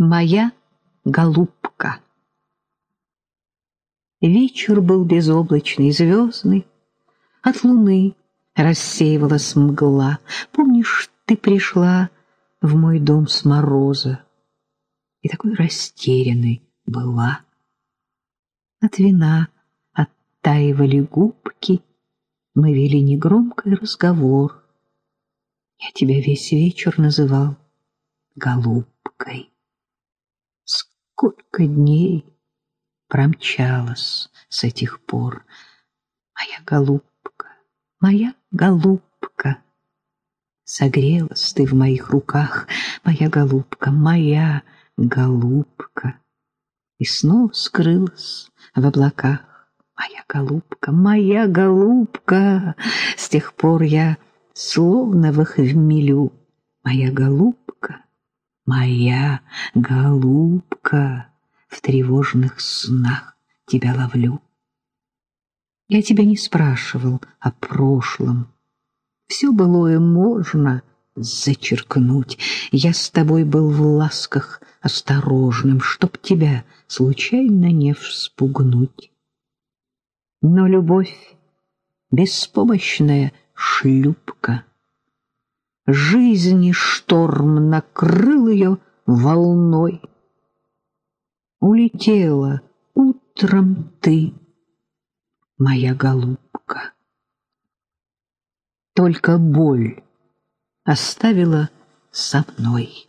Моя голубка. Вечер был безоблачный, звездный. От луны рассеивалась мгла. Помнишь, ты пришла в мой дом с мороза и такой растерянной была. От вина оттаивали губки, мы вели негромкий разговор. Я тебя весь вечер называл голубкой. Сколько дней промчалось с этих пор. Моя голубка, моя голубка, Согрелась ты в моих руках, моя голубка, моя голубка, И снова скрылась в облаках. Моя голубка, моя голубка, С тех пор я словно в хмелю. Моя голубка, Моя голубка, в тревожных снах тебя ловлю. Я тебя не спрашивал о прошлом. Все былое можно зачеркнуть. Я с тобой был в ласках осторожным, чтоб тебя случайно не вспугнуть. Но любовь — беспомощная шлюпка — Жизни шторм накрыл ее волной. Улетела утром ты, моя голубка. Только боль оставила со мной.